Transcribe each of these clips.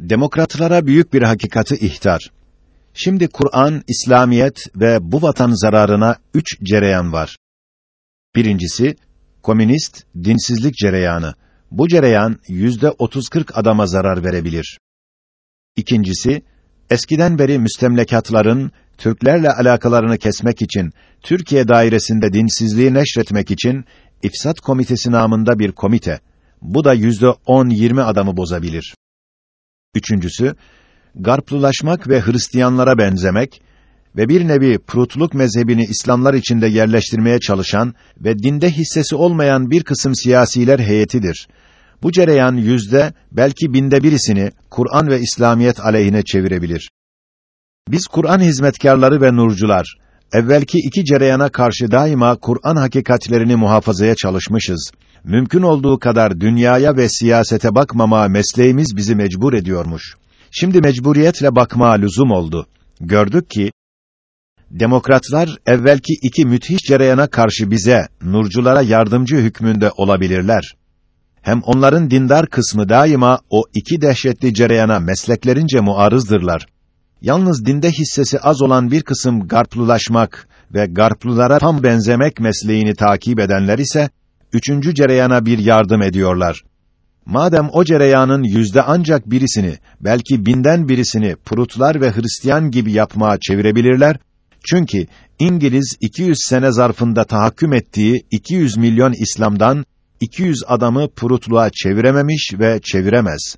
Demokratlara büyük bir hakikati ihtar. Şimdi Kur'an, İslamiyet ve bu vatan zararına üç cereyan var. Birincisi, komünist, dinsizlik cereyanı. Bu cereyan yüzde otuz kırk adama zarar verebilir. İkincisi, eskiden beri müstemlekatların Türklerle alakalarını kesmek için, Türkiye dairesinde dinsizliği neşretmek için İfsat Komitesi namında bir komite. Bu da yüzde on yirmi adamı bozabilir. Üçüncüsü, Garplulaşmak ve Hristiyanlara benzemek ve bir nevi Prutluk mezhebini İslamlar içinde yerleştirmeye çalışan ve dinde hissesi olmayan bir kısım siyasiler heyetidir. Bu cereyan yüzde, belki binde birisini Kur'an ve İslamiyet aleyhine çevirebilir. Biz Kur'an hizmetkarları ve nurcular, evvelki iki cereyana karşı daima Kur'an hakikatlerini muhafazaya çalışmışız. Mümkün olduğu kadar dünyaya ve siyasete bakmama mesleğimiz bizi mecbur ediyormuş. Şimdi mecburiyetle bakma lüzum oldu. Gördük ki, demokratlar evvelki iki müthiş cereyana karşı bize, nurculara yardımcı hükmünde olabilirler. Hem onların dindar kısmı daima o iki dehşetli cereyana mesleklerince muarızdırlar. Yalnız dinde hissesi az olan bir kısım garplulaşmak ve garplulara tam benzemek mesleğini takip edenler ise, üçüncü cereyana bir yardım ediyorlar. Madem o cereyanın yüzde ancak birisini, belki binden birisini Prutlar ve Hristiyan gibi yapmaya çevirebilirler, çünkü İngiliz 200 sene zarfında tahakküm ettiği 200 milyon İslam'dan 200 adamı Prutluğa çevirememiş ve çeviremez.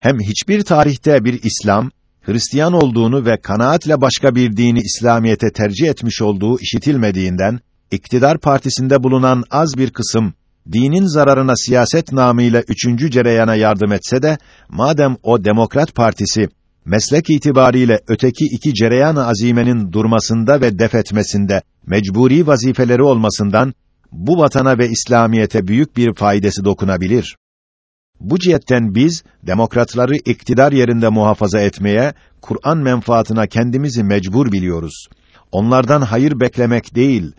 Hem hiçbir tarihte bir İslam, Hristiyan olduğunu ve kanaatle başka bir dini İslamiyete tercih etmiş olduğu işitilmediğinden, iktidar partisinde bulunan az bir kısım, dinin zararına siyaset namıyla üçüncü cereyana yardım etse de, madem o Demokrat Partisi, meslek itibariyle öteki iki cereyan-ı azimenin durmasında ve defetmesinde mecburi vazifeleri olmasından, bu vatana ve İslamiyete büyük bir faydası dokunabilir. Bu cihetten biz, demokratları iktidar yerinde muhafaza etmeye, Kur'an menfaatına kendimizi mecbur biliyoruz. Onlardan hayır beklemek değil,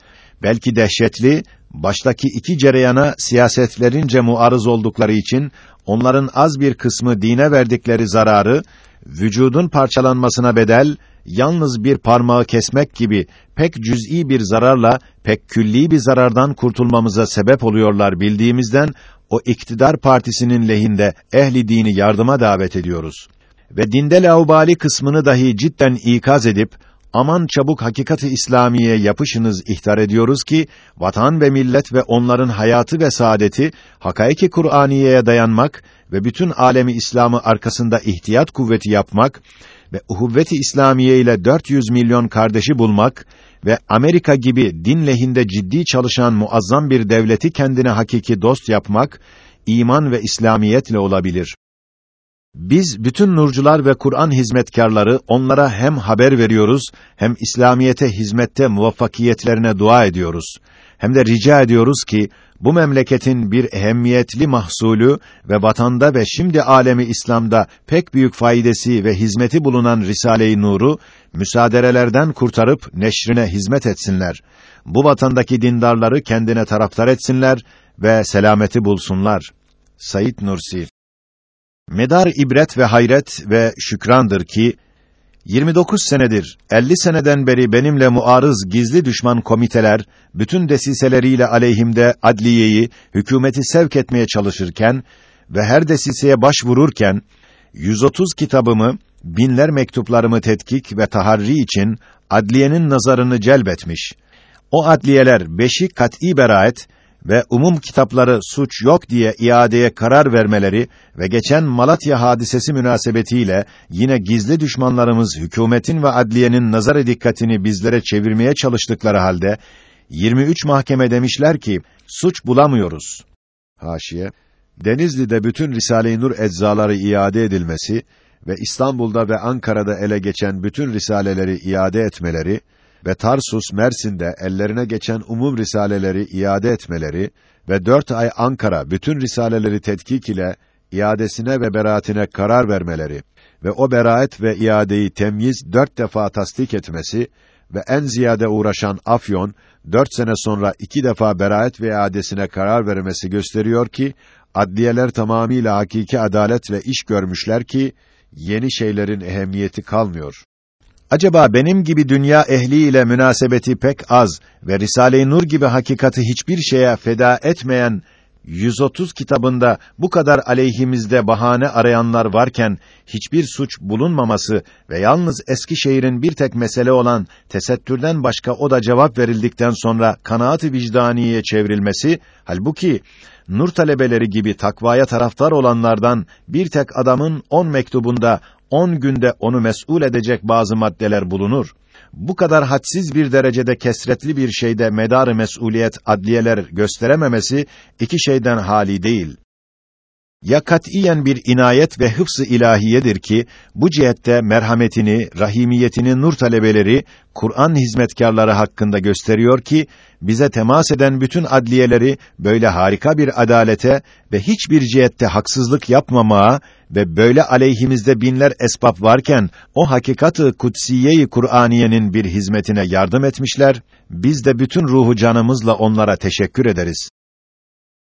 belki dehşetli, baştaki iki cereyana siyasetlerince muarız oldukları için, onların az bir kısmı dine verdikleri zararı, vücudun parçalanmasına bedel, yalnız bir parmağı kesmek gibi pek cüz'i bir zararla, pek külli bir zarardan kurtulmamıza sebep oluyorlar bildiğimizden, o iktidar partisinin lehinde ehli dini yardıma davet ediyoruz. Ve dinde laubali kısmını dahi cidden ikaz edip, aman çabuk hakikati İslamiye yapışınız ihtar ediyoruz ki vatan ve millet ve onların hayatı ve saadeti hakaiki Kur'aniyeye dayanmak ve bütün alemi İslam'ı arkasında ihtiyat kuvveti yapmak ve uhuvveti İslamiye ile 400 milyon kardeşi bulmak ve Amerika gibi din lehinde ciddi çalışan muazzam bir devleti kendine hakiki dost yapmak iman ve İslamiyetle olabilir. Biz bütün nurcular ve Kur'an hizmetkarları onlara hem haber veriyoruz hem İslamiyete hizmette muvaffakiyetlerine dua ediyoruz. Hem de rica ediyoruz ki bu memleketin bir ehemmiyetli mahsulü ve vatanda ve şimdi alemi İslam'da pek büyük faydası ve hizmeti bulunan Risale-i Nur'u müsaaderelerden kurtarıp neşrine hizmet etsinler. Bu vatandaki dindarları kendine taraftar etsinler ve selameti bulsunlar. Sayit Nursi Medar ibret ve hayret ve şükrandır ki 29 senedir, 50 seneden beri benimle muarız gizli düşman komiteler bütün desiseleriyle aleyhimde adliyeyi, hükümeti sevk etmeye çalışırken ve her desiseye başvururken 130 kitabımı, binler mektuplarımı tetkik ve taharri için adliyenin nazarını celbetmiş. O adliyeler beşi kat'î beraat, ve umum kitapları suç yok diye iadeye karar vermeleri ve geçen Malatya hadisesi münasebetiyle yine gizli düşmanlarımız hükümetin ve adliyenin nazar dikkatini bizlere çevirmeye çalıştıkları halde 23 mahkeme demişler ki suç bulamıyoruz. Haşiye Denizli'de bütün Risale-i Nur eczaları iade edilmesi ve İstanbul'da ve Ankara'da ele geçen bütün risaleleri iade etmeleri ve Tarsus, Mersin'de ellerine geçen umum risaleleri iade etmeleri ve dört ay Ankara bütün risaleleri tetkik ile iadesine ve beraatine karar vermeleri ve o beraat ve iadeyi temyiz dört defa tasdik etmesi ve en ziyade uğraşan Afyon, dört sene sonra iki defa beraat ve iadesine karar vermesi gösteriyor ki, adliyeler tamamiyle hakiki adaletle iş görmüşler ki yeni şeylerin ehemmiyeti kalmıyor. Acaba benim gibi dünya ehliyle münasebeti pek az ve Risale-i Nur gibi hakikati hiçbir şeye feda etmeyen 130 kitabında bu kadar aleyhimizde bahane arayanlar varken hiçbir suç bulunmaması ve yalnız Eskişehir'in bir tek mesele olan tesettürden başka o da cevap verildikten sonra kanaat-ı vicdaniye çevrilmesi halbuki nur talebeleri gibi takvaya taraftar olanlardan bir tek adamın on mektubunda on günde onu mes'ul edecek bazı maddeler bulunur bu kadar hadsiz bir derecede kesretli bir şeyde medarı mesuliyet adliyeler gösterememesi iki şeyden hali değil. Ya katiyen bir inayet ve hıfz-ı ilahiyedir ki bu cihette merhametini, rahimiyetini nur talebeleri Kur'an hizmetkarları hakkında gösteriyor ki bize temas eden bütün adliyeleri böyle harika bir adalete ve hiçbir cihette haksızlık yapmamaya ve böyle aleyhimizde binler esbab varken o hakikatı kutsiye-i Kur'aniyenin bir hizmetine yardım etmişler. Biz de bütün ruhu canımızla onlara teşekkür ederiz.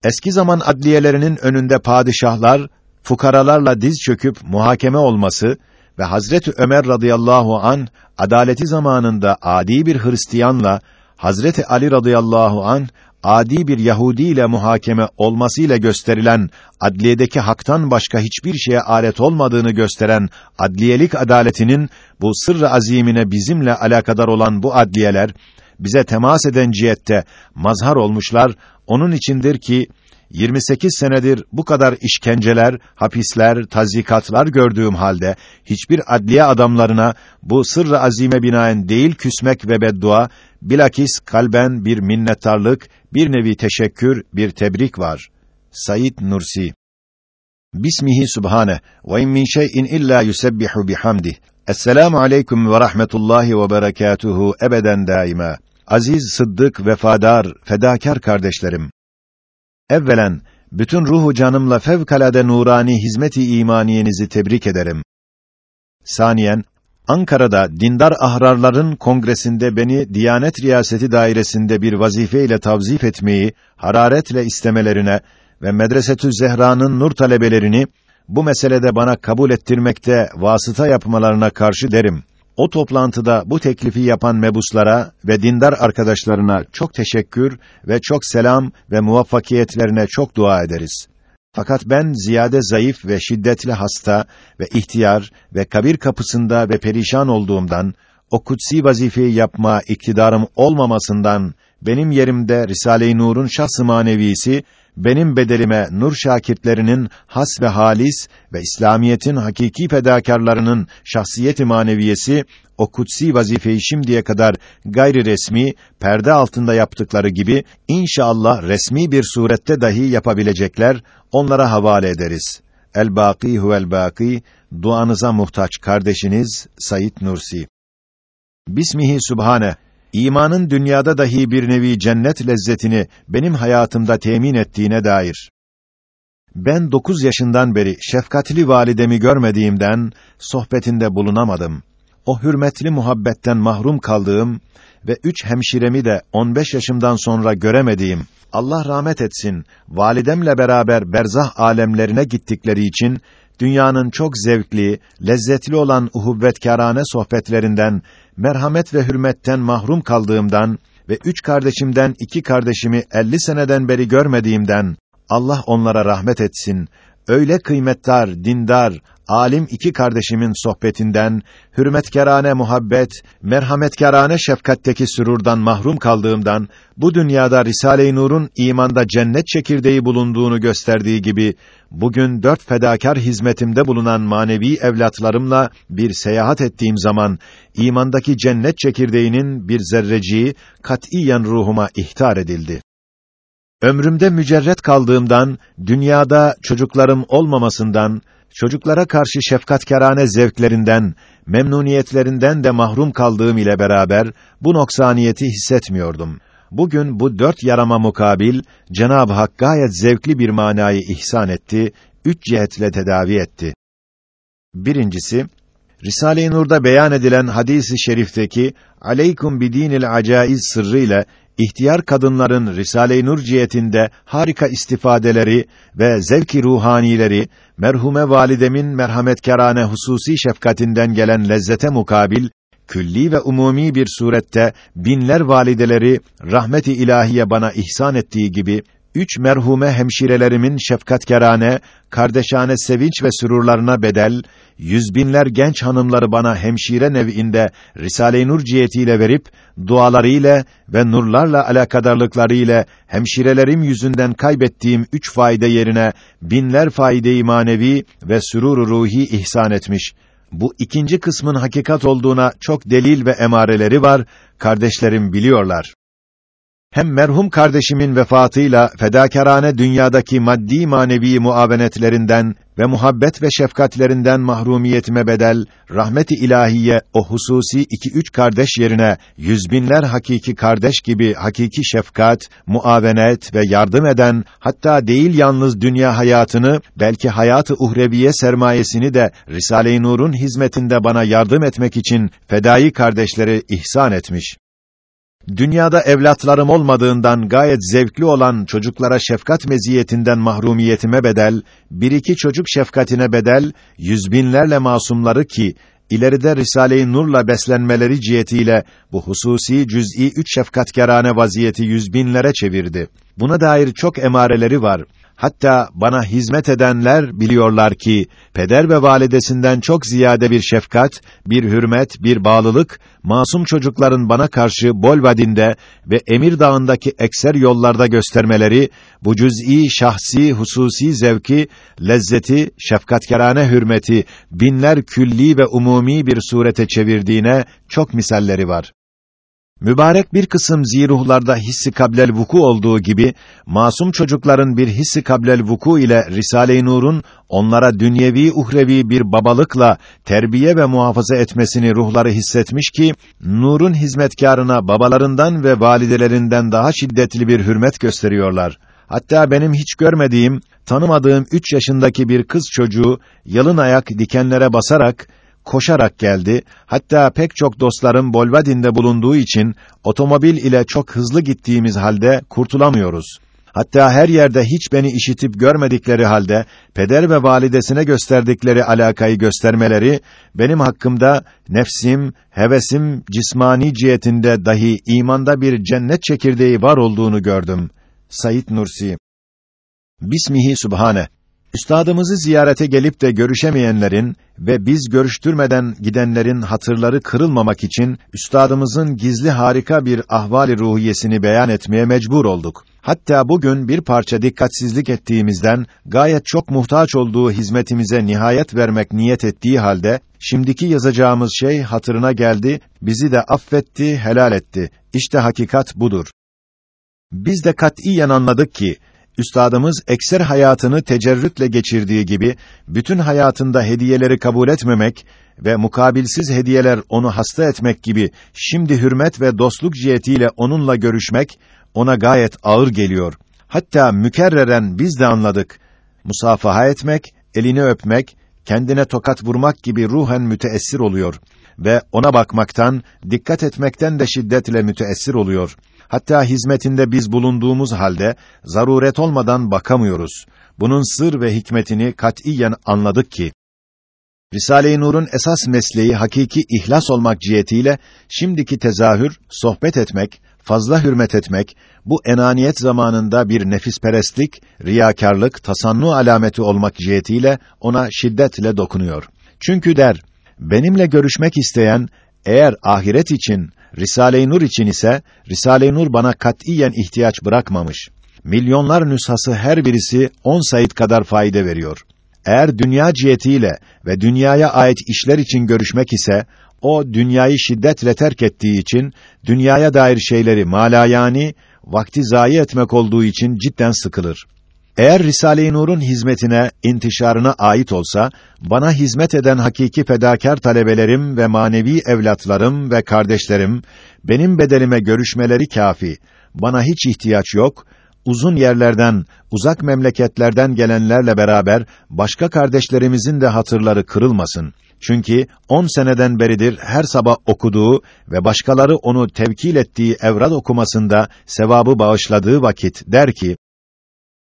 Eski zaman adliyelerinin önünde padişahlar fukaralarla diz çöküp muhakeme olması ve Hazreti Ömer radıyallahu an adaleti zamanında adi bir Hristiyanla Hazreti Ali radıyallahu an adi bir Yahudi ile muhakeme olmasıyla gösterilen adliyedeki haktan başka hiçbir şeye alet olmadığını gösteren adliyelik adaletinin bu sırrı azimine bizimle alakadar olan bu adliyeler bize temas eden cihette mazhar olmuşlar. Onun içindir ki 28 senedir bu kadar işkenceler, hapisler, tazikatlar gördüğüm halde hiçbir adliye adamlarına bu sırrı azime binaen değil küsmek ve beddua, bilakis kalben bir minnettarlık, bir nevi teşekkür, bir tebrik var. Said Nursi Bismihi Subhane ve in min şey'in illa yusebbihu bihamdih. Esselamu aleyküm ve rahmetullahi ve berekatuhu ebeden daima. Aziz, sıddık, vefadar, fedakar kardeşlerim. Evvelen bütün ruhu canımla fevkalade nurani hizmeti imaniyenizi tebrik ederim. Saniyen Ankara'da dindar ahrarların kongresinde beni Diyanet Riyaseti dairesinde bir vazife ile tavzif etmeyi hararetle istemelerine ve Medresetü Zehra'nın nur talebelerini bu meselede bana kabul ettirmekte vasıta yapmalarına karşı derim. O toplantıda bu teklifi yapan mebuslara ve dindar arkadaşlarına çok teşekkür ve çok selam ve muvaffakiyetlerine çok dua ederiz. Fakat ben ziyade zayıf ve şiddetli hasta ve ihtiyar ve kabir kapısında ve perişan olduğumdan o kutsi vazifeyi yapma iktidarım olmamasından benim yerimde Risale-i Nur'un şahs-ı manevisi benim bedelime nur şakirtlerinin has ve halis ve İslamiyetin hakiki fedakarlarının şahsiyet-i maneviyesi o kutsi vazifeyi şimdiye kadar gayri resmi perde altında yaptıkları gibi inşallah resmi bir surette dahi yapabilecekler onlara havale ederiz. El baki huvel baki duanıza muhtaç kardeşiniz Sayit Nursi. Bismihi Subhane imanın dünyada dahi bir nevi cennet lezzetini benim hayatımda temin ettiğine dair. Ben dokuz yaşından beri şefkatli validemi görmediğimden sohbetinde bulunamadım. O hürmetli muhabbetten mahrum kaldığım ve üç hemşiremi de on beş yaşımdan sonra göremediğim, Allah rahmet etsin, validemle beraber berzah alemlerine gittikleri için dünyanın çok zevkli, lezzetli olan uhuvvetkârane sohbetlerinden, merhamet ve hürmetten mahrum kaldığımdan ve üç kardeşimden iki kardeşimi elli seneden beri görmediğimden, Allah onlara rahmet etsin, öyle kıymetdar, dindar, alim iki kardeşimin sohbetinden, hürmetkerane muhabbet, merhametkerane şefkatteki sürurdan mahrum kaldığımdan, bu dünyada Risale-i Nur'un imanda cennet çekirdeği bulunduğunu gösterdiği gibi, bugün dört fedakar hizmetimde bulunan manevi evlatlarımla bir seyahat ettiğim zaman, imandaki cennet çekirdeğinin bir zerreciği, katiyen ruhuma ihtar edildi. Ömrümde mücerret kaldığımdan, dünyada çocuklarım olmamasından, çocuklara karşı şefkatkârane zevklerinden, memnuniyetlerinden de mahrum kaldığım ile beraber bu noksaniyeti hissetmiyordum. Bugün bu dört yarama mukabil Cenab-ı Hak gayet zevkli bir manayı ihsan etti, üç cihetle tedavi etti. Birincisi, Risale-i Nur'da beyan edilen hadisi şerifteki aleykum bidinil acaiz sırrı ile ihtiyar kadınların Risale-i Nur cihetinde harika istifadeleri ve zevki ruhanileri, merhume validemin merhametkârane hususi şefkatinden gelen lezzete mukabil, külli ve umumi bir surette binler valideleri rahmeti ilahiye bana ihsan ettiği gibi üç merhume hemşirelerimin şefkatkerane, kardeşane sevinç ve sürurlarına bedel, yüz binler genç hanımları bana hemşire nev'inde Risale-i Nur cihetiyle verip, dualarıyla ve nurlarla alakadarlıklarıyla hemşirelerim yüzünden kaybettiğim üç fayda yerine binler fayde-i manevi ve sürur ruhi ihsan etmiş. Bu ikinci kısmın hakikat olduğuna çok delil ve emareleri var, kardeşlerim biliyorlar hem merhum kardeşimin vefatıyla fedakârane dünyadaki maddi manevi muavenetlerinden ve muhabbet ve şefkatlerinden mahrumiyetime bedel rahmeti ilahiye o hususi iki üç kardeş yerine yüz binler hakiki kardeş gibi hakiki şefkat, muavenet ve yardım eden hatta değil yalnız dünya hayatını belki hayatı uhreviye sermayesini de Risale-i Nur'un hizmetinde bana yardım etmek için fedai kardeşleri ihsan etmiş. Dünyada evlatlarım olmadığından gayet zevkli olan çocuklara şefkat meziyetinden mahrumiyetime bedel, bir iki çocuk şefkatine bedel, yüz binlerle masumları ki, ileride Risale-i Nur'la beslenmeleri cihetiyle bu hususi cüz'i üç şefkatkârane vaziyeti yüz binlere çevirdi. Buna dair çok emareleri var. Hatta bana hizmet edenler biliyorlar ki peder ve validesinden çok ziyade bir şefkat, bir hürmet, bir bağlılık masum çocukların bana karşı Bolvadin'de ve Emir Dağı'ndaki ekser yollarda göstermeleri bu cüz'i şahsi hususi zevki, lezzeti, şefkatkerane hürmeti binler külli ve umumi bir surete çevirdiğine çok misalleri var. Mübarek bir kısım ziruhlarda hissi kablel vuku olduğu gibi masum çocukların bir hissi kablel vuku ile Risale-i Nur'un onlara dünyevi uhrevi bir babalıkla terbiye ve muhafaza etmesini ruhları hissetmiş ki Nur'un hizmetkarına babalarından ve validelerinden daha şiddetli bir hürmet gösteriyorlar. Hatta benim hiç görmediğim, tanımadığım üç yaşındaki bir kız çocuğu yalın ayak dikenlere basarak koşarak geldi. Hatta pek çok dostlarım Bolvadin'de bulunduğu için otomobil ile çok hızlı gittiğimiz halde kurtulamıyoruz. Hatta her yerde hiç beni işitip görmedikleri halde peder ve validesine gösterdikleri alakayı göstermeleri benim hakkımda nefsim, hevesim cismani cihetinde dahi imanda bir cennet çekirdeği var olduğunu gördüm. Sayit Nursi Bismihi Subhane Üstadımızı ziyarete gelip de görüşemeyenlerin ve biz görüştürmeden gidenlerin hatırları kırılmamak için üstadımızın gizli harika bir ahvali ruhiyesini beyan etmeye mecbur olduk. Hatta bugün bir parça dikkatsizlik ettiğimizden gayet çok muhtaç olduğu hizmetimize nihayet vermek niyet ettiği halde şimdiki yazacağımız şey hatırına geldi, bizi de affetti, helal etti. İşte hakikat budur. Biz de katiyen anladık ki Üstadımız ekser hayatını tecerrütle geçirdiği gibi bütün hayatında hediyeleri kabul etmemek ve mukabilsiz hediyeler onu hasta etmek gibi şimdi hürmet ve dostluk cihetiyle onunla görüşmek ona gayet ağır geliyor. Hatta mükerreren biz de anladık. Musafaha etmek, elini öpmek, kendine tokat vurmak gibi ruhen müteessir oluyor ve ona bakmaktan, dikkat etmekten de şiddetle müteessir oluyor. Hatta hizmetinde biz bulunduğumuz halde zaruret olmadan bakamıyoruz. Bunun sır ve hikmetini katiyen anladık ki Risale-i Nur'un esas mesleği hakiki ihlas olmak cihetiyle şimdiki tezahür, sohbet etmek, fazla hürmet etmek, bu enaniyet zamanında bir nefisperestlik, riyakarlık, tasannu alameti olmak cihetiyle ona şiddetle dokunuyor. Çünkü der, benimle görüşmek isteyen eğer ahiret için Risale-i Nur için ise Risale-i Nur bana katiyen ihtiyaç bırakmamış. Milyonlar nüshası her birisi on sayit kadar fayda veriyor. Eğer dünya cihetiyle ve dünyaya ait işler için görüşmek ise o dünyayı şiddetle terk ettiği için dünyaya dair şeyleri malayani vakti zayi etmek olduğu için cidden sıkılır. Eğer Risale-i Nur'un hizmetine, intişarına ait olsa, bana hizmet eden hakiki fedakar talebelerim ve manevi evlatlarım ve kardeşlerim, benim bedelime görüşmeleri kafi. Bana hiç ihtiyaç yok, uzun yerlerden, uzak memleketlerden gelenlerle beraber başka kardeşlerimizin de hatırları kırılmasın. Çünkü on seneden beridir her sabah okuduğu ve başkaları onu tevkil ettiği evrad okumasında sevabı bağışladığı vakit der ki,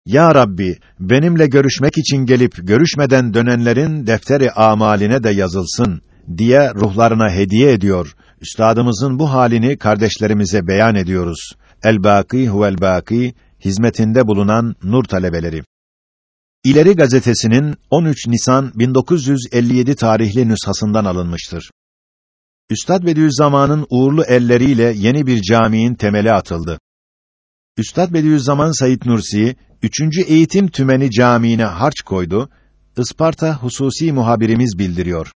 Ya Rabbi, benimle görüşmek için gelip görüşmeden dönenlerin defteri amaline de yazılsın diye ruhlarına hediye ediyor. Üstadımızın bu halini kardeşlerimize beyan ediyoruz. El-Bâkî huvel-Bâkî, hizmetinde bulunan nur talebeleri. İleri gazetesinin 13 Nisan 1957 tarihli nüshasından alınmıştır. Üstad Bediüzzaman'ın uğurlu elleriyle yeni bir caminin temeli atıldı. Üstad Bediüzzaman Said Nursi, 3. Eğitim Tümeni Camii'ne harç koydu. Isparta hususi muhabirimiz bildiriyor.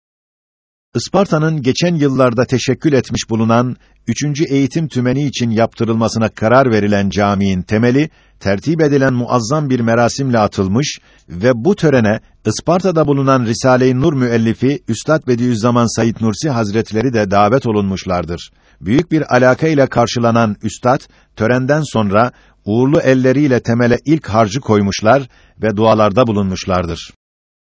Isparta'nın geçen yıllarda teşekkül etmiş bulunan 3. eğitim tümeni için yaptırılmasına karar verilen caminin temeli tertip edilen muazzam bir merasimle atılmış ve bu törene Isparta'da bulunan Risale-i Nur müellifi Üstad Bediüzzaman Said Nursi Hazretleri de davet olunmuşlardır. Büyük bir alaka ile karşılanan üstad törenden sonra uğurlu elleriyle temele ilk harcı koymuşlar ve dualarda bulunmuşlardır.